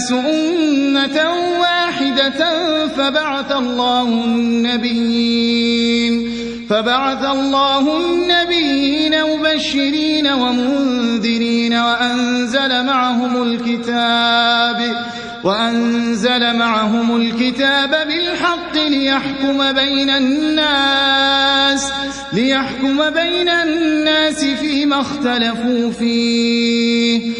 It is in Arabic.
الناس أمة واحدة فبعث الله النبيين فبعث الله النبيين مبشرين ومنذرين وأنزل معهم الكتاب وأنزل معهم الكتاب بالحق ليحكم بين الناس ليحكم بين الناس فيما اختلفوا فيه